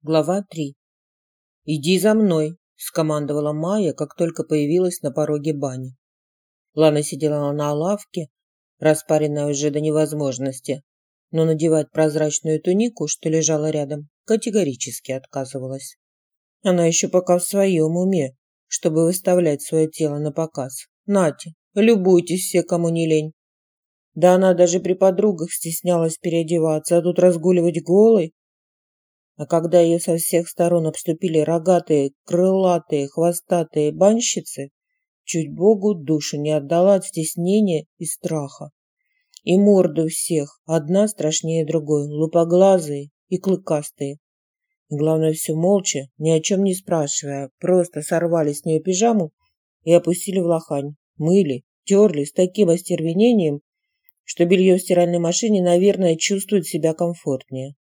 Глава 3. «Иди за мной», – скомандовала Майя, как только появилась на пороге бани. Лана сидела на лавке, распаренная уже до невозможности, но надевать прозрачную тунику, что лежала рядом, категорически отказывалась. Она еще пока в своем уме, чтобы выставлять свое тело на показ. Нате, любуйтесь все, кому не лень. Да она даже при подругах стеснялась переодеваться, а тут разгуливать голой а когда ее со всех сторон обступили рогатые, крылатые, хвостатые банщицы, чуть Богу душу не отдала от стеснения и страха. И морды всех, одна страшнее другой, лупоглазые и клыкастые. И главное, все молча, ни о чем не спрашивая, просто сорвали с нее пижаму и опустили в лохань. Мыли, терли с таким остервенением, что белье в стиральной машине, наверное, чувствует себя комфортнее.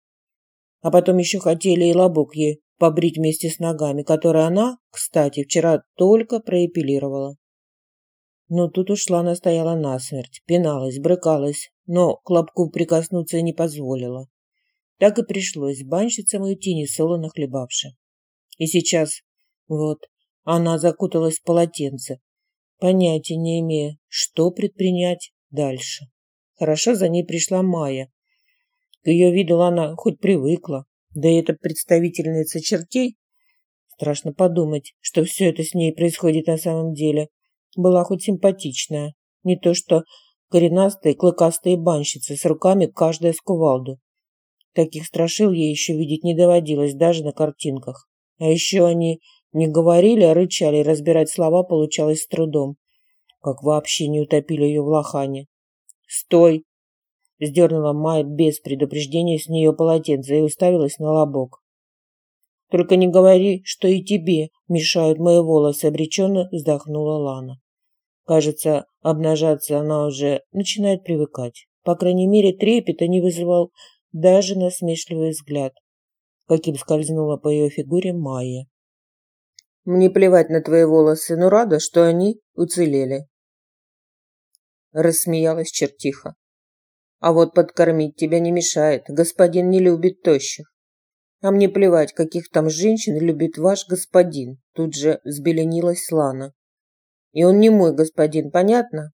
А потом еще хотели и лобок ей побрить вместе с ногами, которые она, кстати, вчера только проэпилировала. Но тут ушла она стояла насмерть, пиналась, брыкалась, но к лобку прикоснуться не позволила. Так и пришлось банщицам уйти, несолоно хлебавши. И сейчас, вот, она закуталась в полотенце, понятия не имея, что предпринять дальше. Хорошо за ней пришла Майя, к ее виду она хоть привыкла, да и эта представительница чертей, страшно подумать, что все это с ней происходит на самом деле, была хоть симпатичная, не то что коренастые клыкастые банщицы с руками каждая с кувалду. Таких страшил ей еще видеть не доводилось даже на картинках. А еще они не говорили, а рычали, и разбирать слова получалось с трудом. Как вообще не утопили ее в лохане. «Стой!» Сдернула Майя без предупреждения с нее полотенце и уставилась на лобок. «Только не говори, что и тебе мешают мои волосы», — обреченно вздохнула Лана. Кажется, обнажаться она уже начинает привыкать. По крайней мере, трепета не вызывал даже насмешливый взгляд, каким скользнула по ее фигуре Майя. «Мне плевать на твои волосы, но рада, что они уцелели», — рассмеялась чертиха. А вот подкормить тебя не мешает. Господин не любит тощих. А мне плевать, каких там женщин любит ваш господин. Тут же взбеленилась Лана. И он не мой господин, понятно?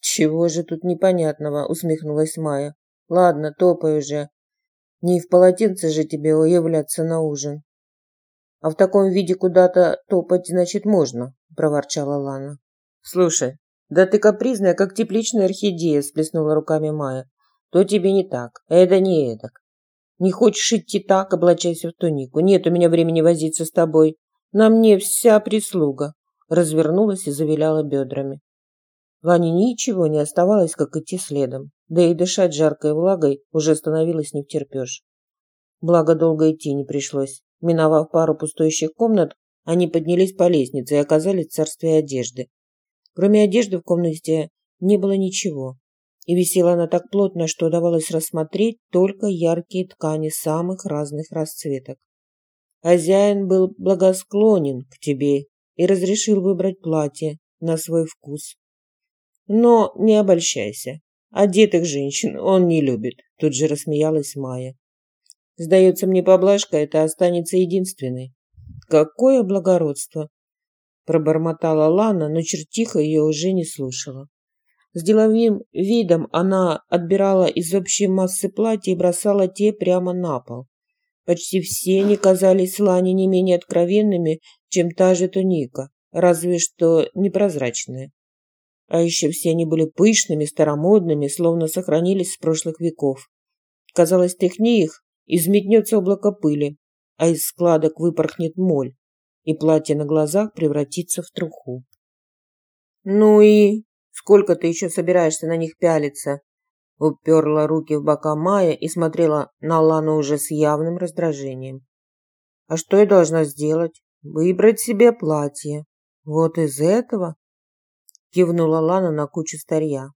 Чего же тут непонятного, усмехнулась Майя. Ладно, топай уже. Не в полотенце же тебе являться на ужин. А в таком виде куда-то топать, значит, можно, проворчала Лана. Слушай, да ты капризная, как тепличная орхидея, сплеснула руками Майя то тебе не так, это не эдак. Не хочешь идти так, облачайся в тунику. Нет у меня времени возиться с тобой. На мне вся прислуга. Развернулась и завиляла бедрами. Ване ничего не оставалось, как идти следом. Да и дышать жаркой влагой уже становилось не втерпешь. Благо, долго идти не пришлось. Миновав пару пустующих комнат, они поднялись по лестнице и оказались в царстве одежды. Кроме одежды в комнате не было ничего и висела она так плотно, что удавалось рассмотреть только яркие ткани самых разных расцветок. Хозяин был благосклонен к тебе и разрешил выбрать платье на свой вкус. Но не обольщайся. Одетых женщин он не любит, тут же рассмеялась Майя. Сдается мне, поблажка это останется единственной. Какое благородство! Пробормотала Лана, но чертиха ее уже не слушала. С деловым видом она отбирала из общей массы платья и бросала те прямо на пол. Почти все они казались Лане не менее откровенными, чем та же туника, разве что непрозрачная. А еще все они были пышными, старомодными, словно сохранились с прошлых веков. Казалось, тряхни их, изметнется облако пыли, а из складок выпорхнет моль, и платье на глазах превратится в труху. «Ну и Сколько ты еще собираешься на них пялиться?» Уперла руки в бока Майя и смотрела на Лану уже с явным раздражением. «А что я должна сделать? Выбрать себе платье. Вот из этого?» Кивнула Лана на кучу старья.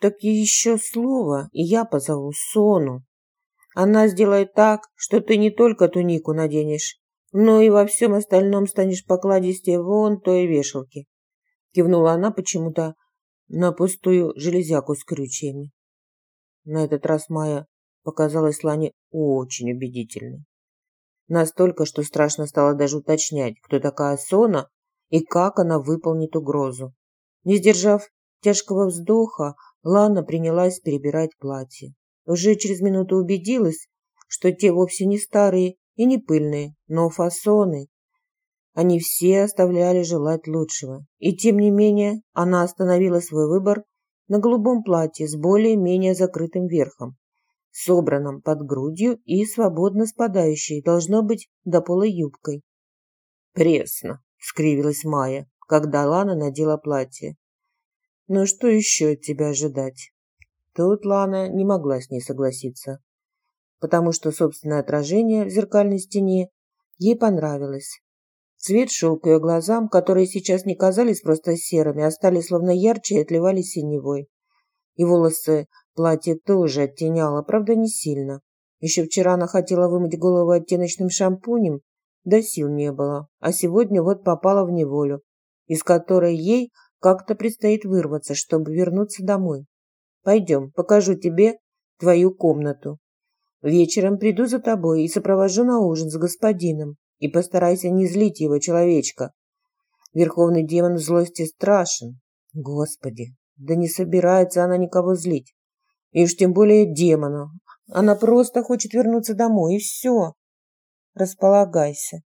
«Так еще слово, и я позову Сону. Она сделает так, что ты не только тунику наденешь, но и во всем остальном станешь покладистее вон той вешалки кивнула она почему-то на пустую железяку с крючьями. На этот раз Майя показалась Лане очень убедительной. Настолько, что страшно стало даже уточнять, кто такая Сона и как она выполнит угрозу. Не сдержав тяжкого вздоха, Лана принялась перебирать платье. Уже через минуту убедилась, что те вовсе не старые и не пыльные, но фасоны. Они все оставляли желать лучшего. И тем не менее она остановила свой выбор на голубом платье с более-менее закрытым верхом, собранном под грудью и свободно спадающей, должно быть, до пола юбкой. «Пресно!» — скривилась Майя, когда Лана надела платье. «Ну что еще от тебя ожидать?» Тут Лана не могла с ней согласиться, потому что собственное отражение в зеркальной стене ей понравилось. Цвет шел к ее глазам, которые сейчас не казались просто серыми, а стали словно ярче и отливали синевой. И волосы платье тоже оттеняло, правда, не сильно. Еще вчера она хотела вымыть голову оттеночным шампунем, да сил не было, а сегодня вот попала в неволю, из которой ей как-то предстоит вырваться, чтобы вернуться домой. Пойдем, покажу тебе твою комнату. Вечером приду за тобой и сопровожу на ужин с господином. И постарайся не злить его, человечка. Верховный демон в злости страшен. Господи, да не собирается она никого злить. И уж тем более демона. Она просто хочет вернуться домой, и все. Располагайся.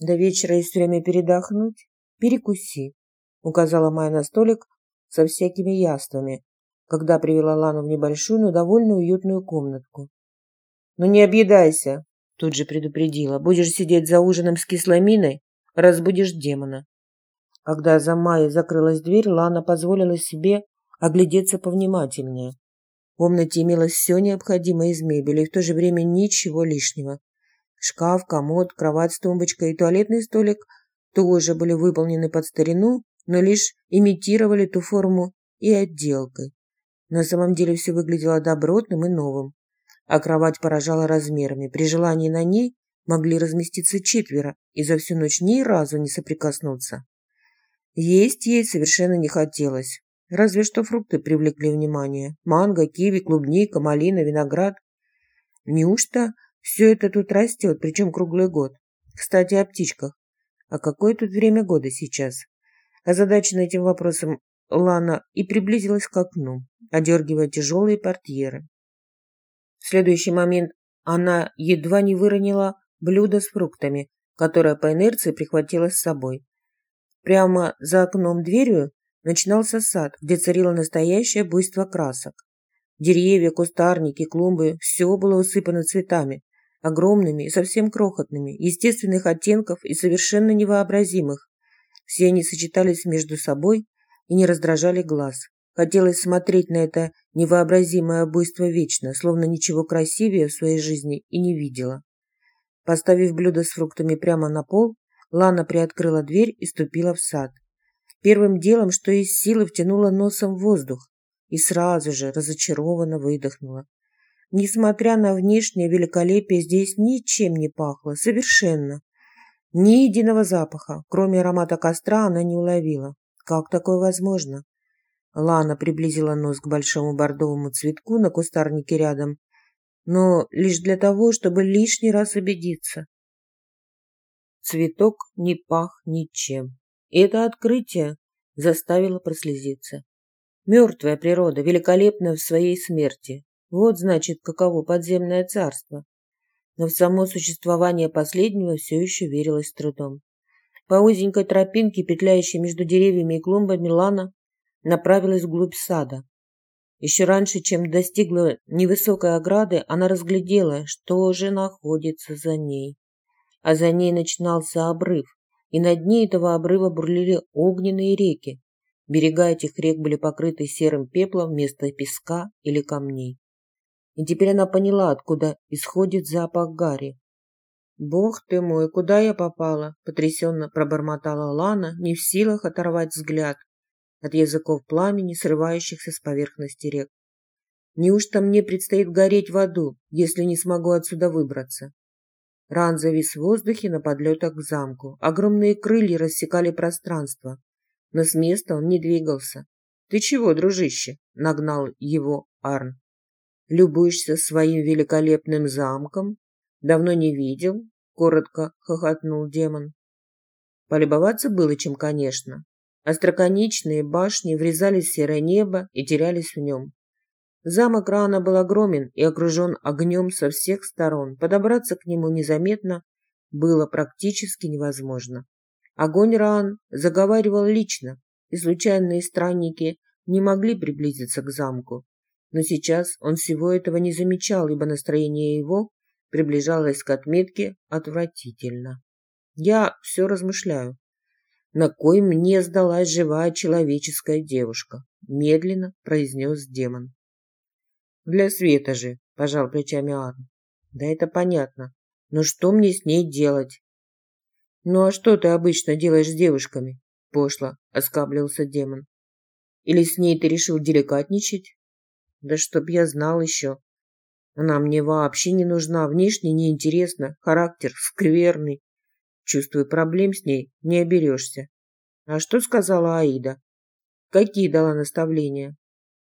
До вечера есть время передохнуть. Перекуси, указала Майя на столик со всякими яствами, когда привела Лану в небольшую, но довольно уютную комнатку. «Ну не объедайся!» – тут же предупредила. «Будешь сидеть за ужином с кислой миной, разбудишь демона». Когда за Майей закрылась дверь, Лана позволила себе оглядеться повнимательнее. В комнате имелось все необходимое из мебели и в то же время ничего лишнего. Шкаф, комод, кровать с тумбочкой и туалетный столик тоже были выполнены под старину, но лишь имитировали ту форму и отделкой. На самом деле все выглядело добротным и новым, а кровать поражала размерами. При желании на ней могли разместиться четверо и за всю ночь ни разу не соприкоснуться. Есть ей совершенно не хотелось. Разве что фрукты привлекли внимание. Манго, киви, клубника, малина, виноград. Неужто все это тут растет, причем круглый год? Кстати, о птичках. А какое тут время года сейчас? Озадачена этим вопросом Лана и приблизилась к окну одергивая тяжелые портьеры. В следующий момент она едва не выронила блюдо с фруктами, которое по инерции прихватила с собой. Прямо за окном дверью начинался сад, где царило настоящее буйство красок. Деревья, кустарники, клумбы – все было усыпано цветами, огромными и совсем крохотными, естественных оттенков и совершенно невообразимых. Все они сочетались между собой и не раздражали глаз. Хотелось смотреть на это невообразимое буйство вечно, словно ничего красивее в своей жизни и не видела. Поставив блюдо с фруктами прямо на пол, Лана приоткрыла дверь и ступила в сад. Первым делом, что из силы втянула носом воздух и сразу же разочарованно выдохнула. Несмотря на внешнее великолепие, здесь ничем не пахло, совершенно. Ни единого запаха, кроме аромата костра, она не уловила. Как такое возможно? Лана приблизила нос к большому бордовому цветку на кустарнике рядом, но лишь для того, чтобы лишний раз убедиться. Цветок не пах ничем. И это открытие заставило прослезиться. Мертвая природа, великолепная в своей смерти. Вот, значит, каково подземное царство. Но в само существование последнего все еще верилось трудом. По узенькой тропинке, петляющей между деревьями и клумбами, Лана направилась вглубь сада. Еще раньше, чем достигла невысокой ограды, она разглядела, что же находится за ней. А за ней начинался обрыв, и на дне этого обрыва бурлили огненные реки. Берега этих рек были покрыты серым пеплом вместо песка или камней. И теперь она поняла, откуда исходит запах гари. «Бог ты мой, куда я попала?» – потрясенно пробормотала Лана, не в силах оторвать взгляд от языков пламени, срывающихся с поверхности рек. Неужто мне предстоит гореть в аду, если не смогу отсюда выбраться? Ран завис в воздухе на подлетах к замку. Огромные крылья рассекали пространство, но с места он не двигался. «Ты чего, дружище?» – нагнал его Арн. «Любуешься своим великолепным замком? Давно не видел? коротко хохотнул демон. Полюбоваться было чем, конечно. Остроконечные башни врезались в серое небо и терялись в нем. Замок Рана был огромен и окружен огнем со всех сторон. Подобраться к нему незаметно было практически невозможно. Огонь Ран заговаривал лично, и случайные странники не могли приблизиться к замку. Но сейчас он всего этого не замечал, ибо настроение его приближалось к отметке отвратительно. Я все размышляю. На кой мне сдалась живая человеческая девушка? Медленно произнес демон. Для света же, пожал плечами Арн. Да это понятно. Но что мне с ней делать? Ну а что ты обычно делаешь с девушками? Пошло, оскаблился демон. Или с ней ты решил деликатничать? Да чтоб я знал еще. Она мне вообще не нужна, внешне неинтересна, характер скверный. Чувствую, проблем с ней не оберешься. А что сказала Аида? Какие дала наставления?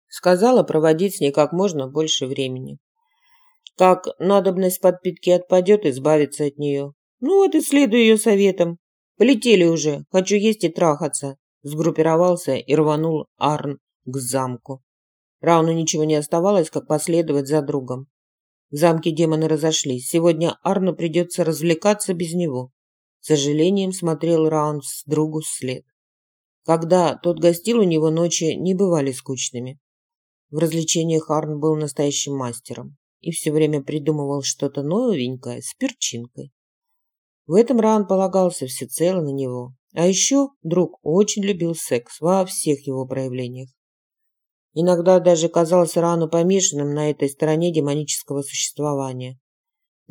Сказала проводить с ней как можно больше времени. Как надобность подпитки отпадет, избавиться от нее. Ну вот и следую ее советам. Полетели уже, хочу есть и трахаться. Сгруппировался и рванул Арн к замку. Рауну ничего не оставалось, как последовать за другом. В замке демоны разошлись. Сегодня Арну придется развлекаться без него. Сожалением смотрел Раун с другу вслед. Когда тот гостил у него, ночи не бывали скучными. В развлечениях Арн был настоящим мастером и все время придумывал что-то новенькое с перчинкой. В этом Ран полагался всецело на него. А еще друг очень любил секс во всех его проявлениях. Иногда даже казался рану помешанным на этой стороне демонического существования.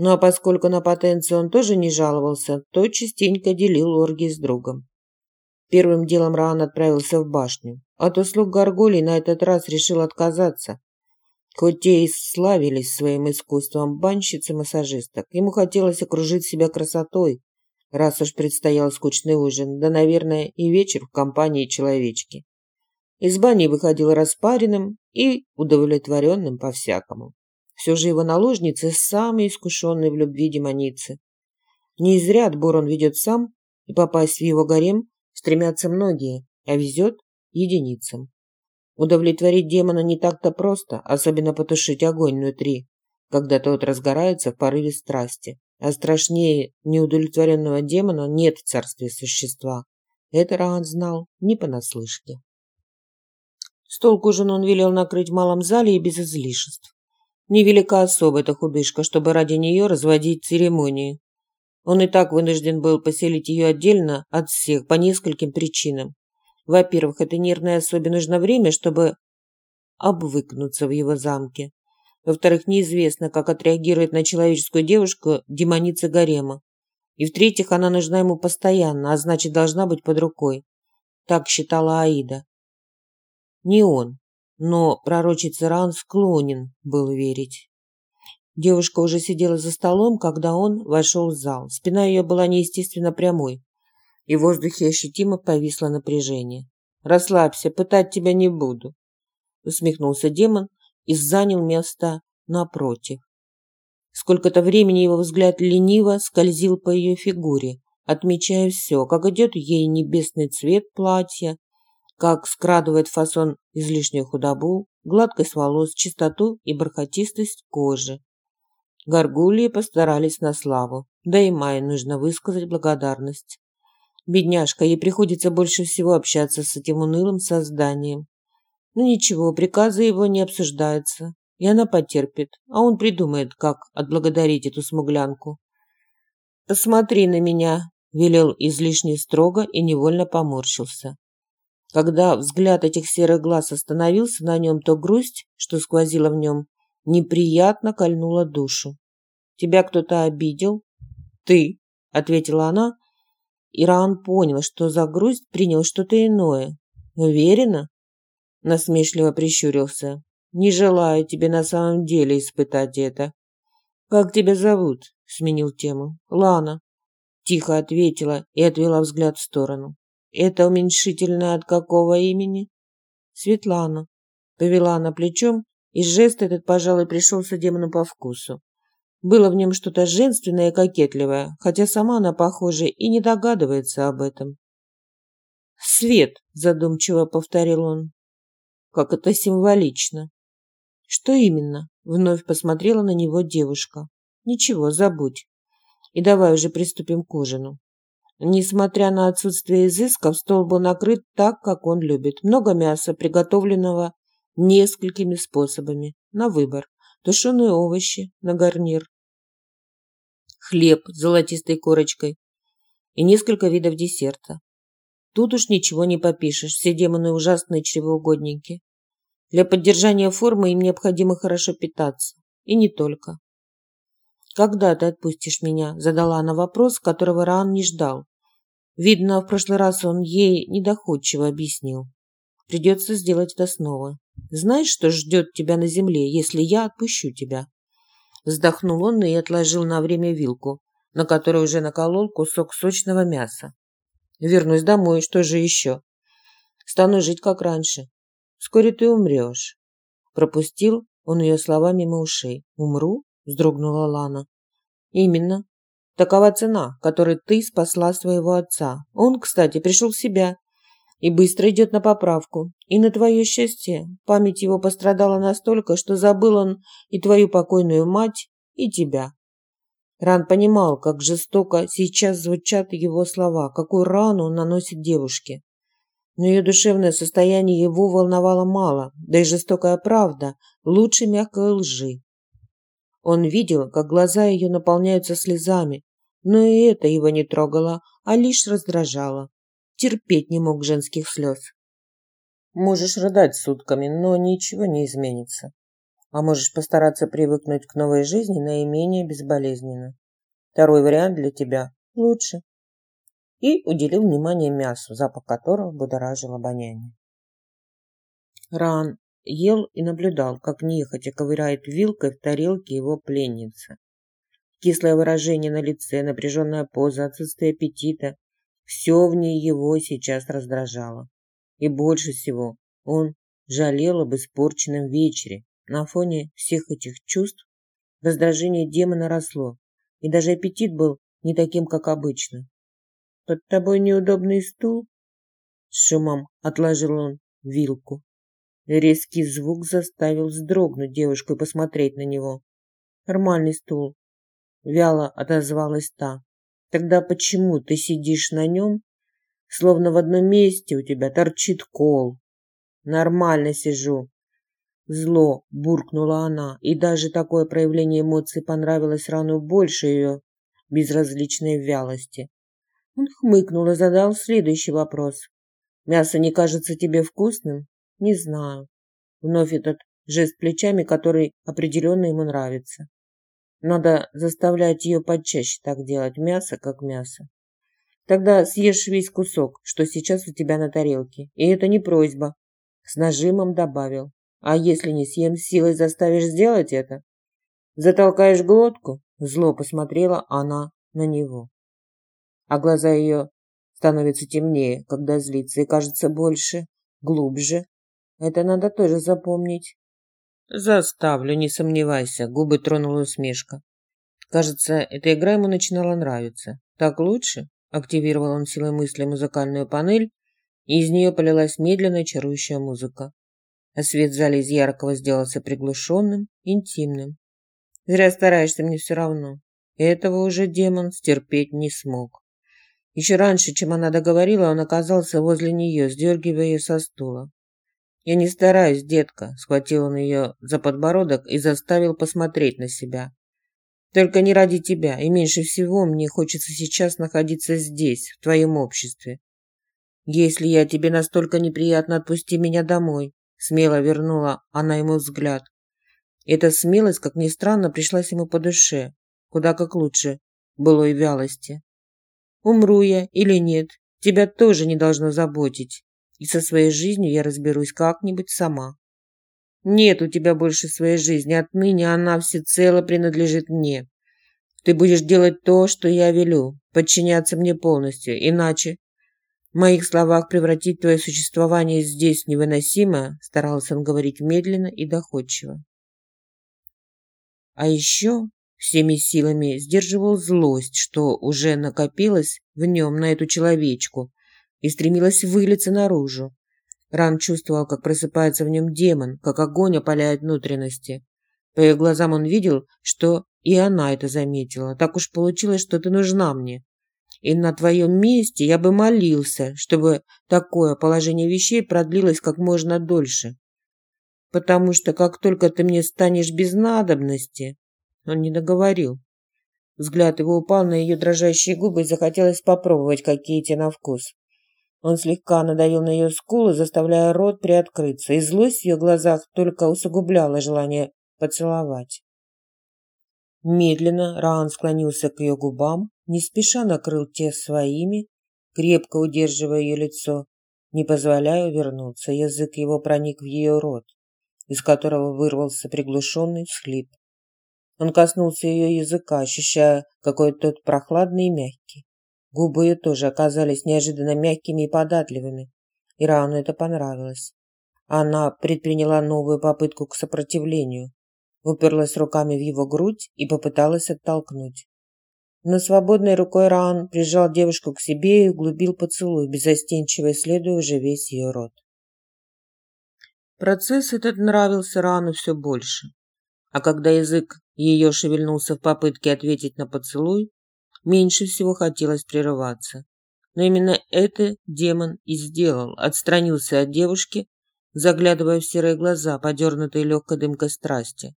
Ну а поскольку на потенцию он тоже не жаловался, то частенько делил оргии с другом. Первым делом Раан отправился в башню. От услуг Гаргулий на этот раз решил отказаться. Хоть те и славились своим искусством банщиц и массажисток, ему хотелось окружить себя красотой, раз уж предстоял скучный ужин, да, наверное, и вечер в компании человечки. Из бани выходил распаренным и удовлетворенным по-всякому. Все же его наложницы самые искушенные в любви демоницы. Не зря отбор он ведет сам, и попасть в его гарем стремятся многие, а везет единицам. Удовлетворить демона не так-то просто, особенно потушить огонь внутри, когда тот разгорается в порыве страсти. А страшнее неудовлетворенного демона нет в царстве существа. Это Раан знал не понаслышке. Стол к ужину он велел накрыть в малом зале и без излишеств. Невелика особа эта худышка, чтобы ради нее разводить церемонии. Он и так вынужден был поселить ее отдельно от всех по нескольким причинам. Во-первых, этой нервной особе нужно время, чтобы обвыкнуться в его замке. Во-вторых, неизвестно, как отреагирует на человеческую девушку демоница Гарема. И в-третьих, она нужна ему постоянно, а значит, должна быть под рукой. Так считала Аида. Не он, но пророчица Ран склонен был верить. Девушка уже сидела за столом, когда он вошел в зал. Спина ее была неестественно прямой, и в воздухе ощутимо повисло напряжение. «Расслабься, пытать тебя не буду», — усмехнулся демон и занял место напротив. Сколько-то времени его взгляд лениво скользил по ее фигуре, отмечая все, как идет ей небесный цвет платья, как скрадывает фасон излишнюю худобу, гладкость волос, чистоту и бархатистость кожи. Горгульи постарались на славу, да и Майе нужно высказать благодарность. Бедняжка, ей приходится больше всего общаться с этим унылым созданием. Но ничего, приказы его не обсуждаются, и она потерпит, а он придумает, как отблагодарить эту смуглянку. «Посмотри на меня», – велел излишне строго и невольно поморщился. Когда взгляд этих серых глаз остановился на нем, то грусть, что сквозила в нем, неприятно кольнула душу. «Тебя кто-то обидел?» «Ты», — ответила она, и Раан понял, что за грусть принял что-то иное. «Уверена?» — насмешливо прищурился. «Не желаю тебе на самом деле испытать это». «Как тебя зовут?» — сменил тему. «Лана», — тихо ответила и отвела взгляд в сторону. Это уменьшительное от какого имени? Светлана. Повела она плечом, и жест этот, пожалуй, пришелся демону по вкусу. Было в нем что-то женственное и кокетливое, хотя сама она, похоже, и не догадывается об этом. «Свет», – задумчиво повторил он. «Как это символично». «Что именно?» – вновь посмотрела на него девушка. «Ничего, забудь. И давай уже приступим к ужину». Несмотря на отсутствие изысков, стол был накрыт так, как он любит. Много мяса, приготовленного несколькими способами, на выбор. Тушеные овощи на гарнир. Хлеб с золотистой корочкой и несколько видов десерта. Тут уж ничего не попишешь, все демоны ужасные чревоугодники. Для поддержания формы им необходимо хорошо питаться. И не только. «Когда ты отпустишь меня?» – задала она вопрос, которого Раан не ждал. Видно, в прошлый раз он ей недоходчиво объяснил. Придется сделать это снова. Знаешь, что ждет тебя на земле, если я отпущу тебя?» Вздохнул он и отложил на время вилку, на которой уже наколол кусок сочного мяса. «Вернусь домой, что же еще? Стану жить, как раньше. Вскоре ты умрешь». Пропустил он ее слова мимо ушей. «Умру?» – вздрогнула Лана. «Именно. Такова цена, которой ты спасла своего отца. Он, кстати, пришел в себя и быстро идет на поправку. И на твое счастье, память его пострадала настолько, что забыл он и твою покойную мать, и тебя. Ран понимал, как жестоко сейчас звучат его слова, какую рану он наносит девушке. Но ее душевное состояние его волновало мало, да и жестокая правда лучше мягкой лжи. Он видел, как глаза ее наполняются слезами, но и это его не трогало, а лишь раздражало. Терпеть не мог женских слез. Можешь рыдать сутками, но ничего не изменится. А можешь постараться привыкнуть к новой жизни наименее безболезненно. Второй вариант для тебя лучше. И уделил внимание мясу, запах которого будоражил обоняние. Ран ел и наблюдал, как нехотя ковыряет вилкой в тарелке его пленница. Кислое выражение на лице, напряженная поза, отсутствие аппетита – все в ней его сейчас раздражало. И больше всего он жалел об испорченном вечере. На фоне всех этих чувств раздражение демона росло, и даже аппетит был не таким, как обычно. «Под тобой неудобный стул?» С шумом отложил он вилку. Резкий звук заставил вздрогнуть девушку и посмотреть на него. «Нормальный стул, Вяло отозвалась та. Тогда почему ты сидишь на нем, словно в одном месте у тебя торчит кол? Нормально сижу. Зло буркнула она, и даже такое проявление эмоций понравилось Рану больше ее безразличной вялости. Он хмыкнул и задал следующий вопрос. «Мясо не кажется тебе вкусным?» «Не знаю». Вновь этот жест плечами, который определенно ему нравится. Надо заставлять ее почаще так делать, мясо как мясо. Тогда съешь весь кусок, что сейчас у тебя на тарелке. И это не просьба. С нажимом добавил. А если не съем, силой заставишь сделать это? Затолкаешь глотку? Зло посмотрела она на него. А глаза ее становятся темнее, когда злится, и кажется больше, глубже. Это надо тоже запомнить. «Заставлю, не сомневайся», — губы тронула усмешка. Кажется, эта игра ему начинала нравиться. «Так лучше?» — активировал он силой мысли музыкальную панель, и из нее полилась медленная чарующая музыка. А свет в зале из яркого сделался приглушенным, интимным. «Зря стараешься, мне все равно». Этого уже демон стерпеть не смог. Еще раньше, чем она договорила, он оказался возле нее, сдергивая ее со стула. «Я не стараюсь, детка», – схватил он ее за подбородок и заставил посмотреть на себя. «Только не ради тебя, и меньше всего мне хочется сейчас находиться здесь, в твоем обществе. Если я тебе настолько неприятно, отпусти меня домой», – смело вернула она ему взгляд. Эта смелость, как ни странно, пришлась ему по душе, куда как лучше былой вялости. «Умру я или нет, тебя тоже не должно заботить и со своей жизнью я разберусь как-нибудь сама. Нет у тебя больше своей жизни, отныне она всецело принадлежит мне. Ты будешь делать то, что я велю, подчиняться мне полностью, иначе в моих словах превратить твое существование здесь в невыносимое, старался он говорить медленно и доходчиво. А еще всеми силами сдерживал злость, что уже накопилась в нем на эту человечку и стремилась вылиться наружу. Ран чувствовал, как просыпается в нем демон, как огонь опаляет внутренности. По ее глазам он видел, что и она это заметила. Так уж получилось, что ты нужна мне. И на твоем месте я бы молился, чтобы такое положение вещей продлилось как можно дольше. Потому что как только ты мне станешь без надобности, он не договорил. Взгляд его упал на ее дрожащие губы и захотелось попробовать, какие те на вкус. Он слегка надавил на ее скулы, заставляя рот приоткрыться, и злость в ее глазах только усугубляла желание поцеловать. Медленно Раан склонился к ее губам, не спеша накрыл те своими, крепко удерживая ее лицо, не позволяя увернуться. Язык его проник в ее рот, из которого вырвался приглушенный всхлип. Он коснулся ее языка, ощущая, какой тот прохладный и мягкий. Губы ее тоже оказались неожиданно мягкими и податливыми, и это понравилось. Она предприняла новую попытку к сопротивлению, уперлась руками в его грудь и попыталась оттолкнуть. Но свободной рукой Раан прижал девушку к себе и углубил поцелуй, безостенчиво исследуя уже весь ее рот. Процесс этот нравился Раану все больше. А когда язык ее шевельнулся в попытке ответить на поцелуй, меньше всего хотелось прерываться. Но именно это демон и сделал, отстранился от девушки, заглядывая в серые глаза, подернутые легкой дымкой страсти.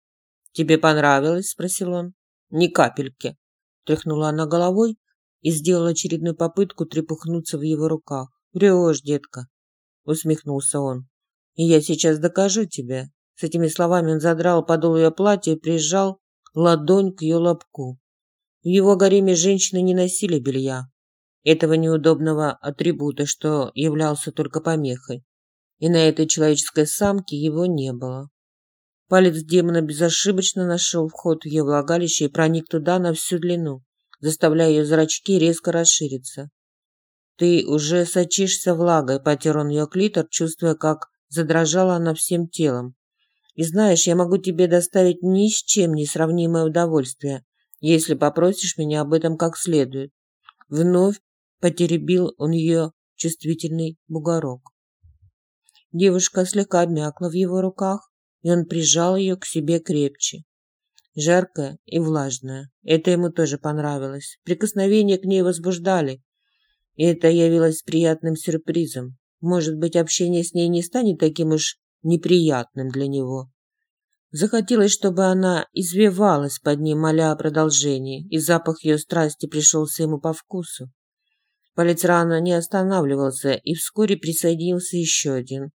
«Тебе понравилось?» – спросил он. «Ни капельки», – тряхнула она головой и сделала очередную попытку трепухнуться в его руках. «Врешь, детка», – усмехнулся он. «И я сейчас докажу тебе, с этими словами он задрал подол ее платья и прижал ладонь к ее лобку. В его гареме женщины не носили белья, этого неудобного атрибута, что являлся только помехой. И на этой человеческой самке его не было. Палец демона безошибочно нашел вход в ее влагалище и проник туда на всю длину, заставляя ее зрачки резко расшириться. «Ты уже сочишься влагой», — потер он ее клитор, чувствуя, как задрожала она всем телом. И знаешь, я могу тебе доставить ни с чем не сравнимое удовольствие, если попросишь меня об этом как следует. Вновь потеребил он ее чувствительный бугорок. Девушка слегка обмякла в его руках, и он прижал ее к себе крепче. Жаркая и влажная. Это ему тоже понравилось. Прикосновения к ней возбуждали, и это явилось приятным сюрпризом. Может быть, общение с ней не станет таким уж неприятным для него. Захотелось, чтобы она извивалась под ним, моля о продолжении, и запах ее страсти пришелся ему по вкусу. Палец не останавливался, и вскоре присоединился еще один.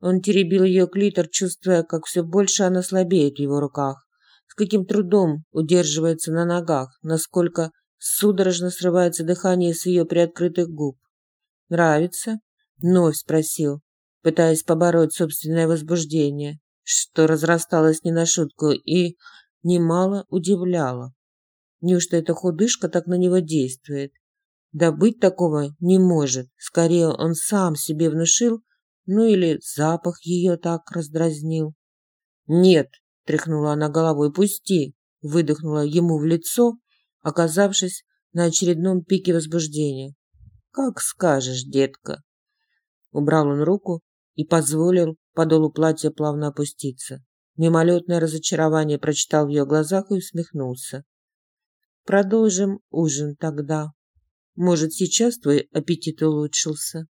Он теребил ее клитор, чувствуя, как все больше она слабеет в его руках, с каким трудом удерживается на ногах, насколько судорожно срывается дыхание с ее приоткрытых губ. «Нравится?» — вновь спросил, пытаясь побороть собственное возбуждение, что разрасталось не на шутку и немало удивляло. Неужто эта худышка так на него действует? Да быть такого не может. Скорее, он сам себе внушил, ну или запах ее так раздразнил. «Нет», — тряхнула она головой, — «пусти», — выдохнула ему в лицо, оказавшись на очередном пике возбуждения. «Как скажешь, детка». Убрал он руку и позволил подолу платья плавно опуститься. Мимолетное разочарование прочитал в ее глазах и усмехнулся. «Продолжим ужин тогда. Может, сейчас твой аппетит улучшился?»